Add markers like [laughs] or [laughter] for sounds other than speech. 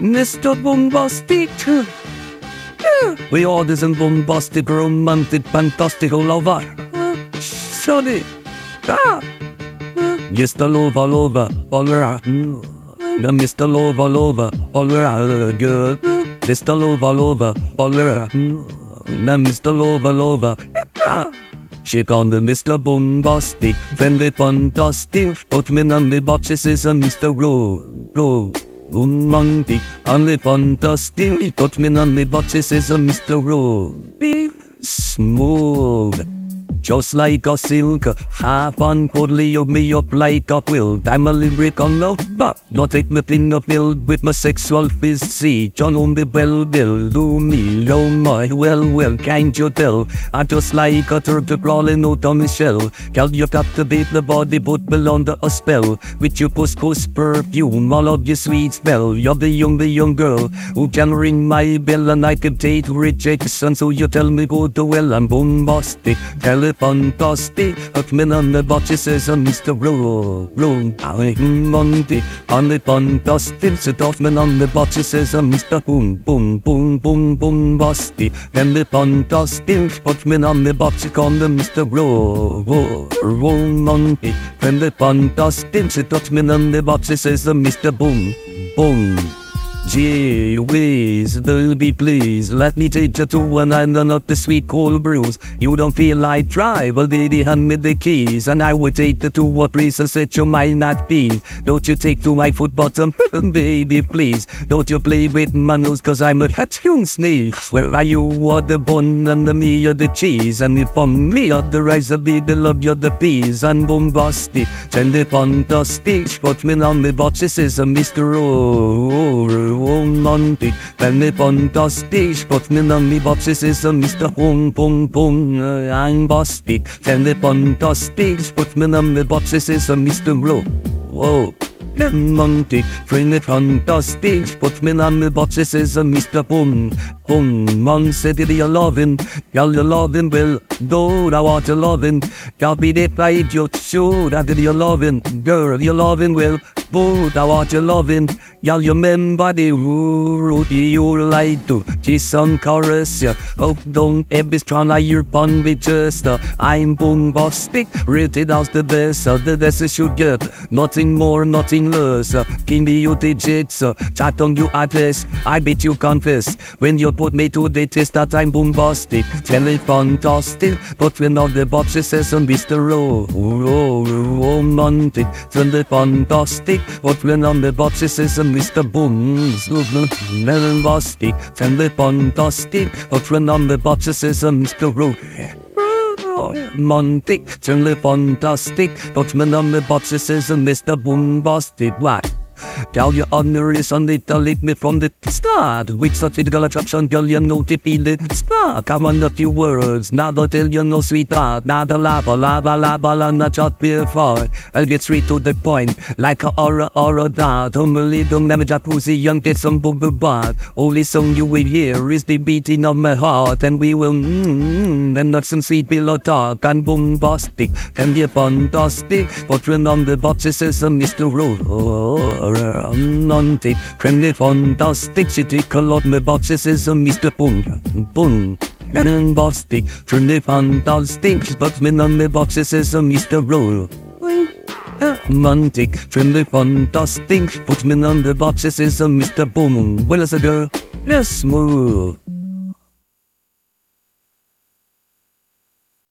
Mr. Bombastic. We are this bombastic, romantic, fantastic lover. Sorry. Ah. Mr. Lover, lover. The Mr. Lover, lover, lover, good. Mr. Lover, lover. The Mr. Lover, lover. Shake on the Mr. Bombastic, friendly fantastic. Put me on the boxes is a Mr. Ro, Ro. Um Romantic, only fantastic. Put me on the boxes is a Mr. Ro. Be smooth. Just like a silk, half on cuddly of me up like a quilt. I'm a lyric on the but not take me finger filled with my sexual physique. John on the bell bill, do me, oh my, well, well, can't you tell? I just like a turtle crawling out of my shell. Girl, you captivate the body, but me under a spell. With your puss perfume, all of your sweet smell. You're the young, the young girl who can ring my bell and I can take rejection. So you tell me go to well, I'm bombastic. Tell it fantastic. The boxes says I'm Mr. Roll, roll. I'm Monty. Sit off me on the boxes says I'm Mr. Boom, boom, boom, boom, boom, fantastic. Put me on the boxes on the Mr. Roll, roll, roll, Monty. Then the fantastic. Sit off me on the boxes says I'm Mr. Boom, boom. Gee whiz, baby please, let me take you to an island of the sweet cold brews. You don't feel like try, baby hand me the keys, and I will take you to a place that you might not be. Don't you take to my foot bottom, [laughs] baby please. Don't you play with my nose, cause I'm a hatching snake. Where are you are the bun and the me are the cheese, and if on me are the rice, I'll be the love you the peas, and bombastic, send it on the stage, put me on the boxes, is a Mr. romantic When me on the stage Put me on me boxes is a Mr. Boom Boom Boom I'm busted When me on the stage Put me on me boxes is a Mr. Ro Whoa romantic Bring it on the stage Put me on me boxes is a Mr. Boom Boom Man said it you loving Y'all you loving well Dude I want you Y'all be the fight you shoot I did you loving Girl. You loving well Boot I want you loving? Y'all you remember the root you like to? Kiss and caress ya Oh don't ever trying to your pun with just I'm bombastic Rated as the best The best you should get. Nothing more nothing less uh, Give me your digits Chat on your address I bet you confess. When you put me to the test that I'm bombastic Tell it fantastic. But when all the boxes says I'm Mr. Ro Ro romantic Tell it fantastic Boxes says I'm Mr. Booms Bombastic Tell it fantastic But when on the boxes says I'm Mr. Ro Romantic, totally fantastic, but men on the boxes is Tell your on it, tell it me from the start. With such physical attraction, girl, you know to feel it spark. Come on, a few words, don't tell you no sweetheart. The lava, lava, lava, and not just before. I'll get straight to the point, like a aura, aura dart. Humbly, don't never jacuzzi, young, get some boom, boom, bar. Only song you will hear is the beating of my heart, and we will, mmm, and not some sweet pillow talk, and bombastic, can be fantastic. But when on the boxes is a Mr. Roll romantic, friendly, fantastic, city colored me boxes is a Mr. Boom, boom. And bombastic, friendly, fantastic, but me on the boxes is a Mr. Roll. Romantic, friendly, fantastic, put me on the boxes is a Mr. Boom. Well as a girl, yes, smooth.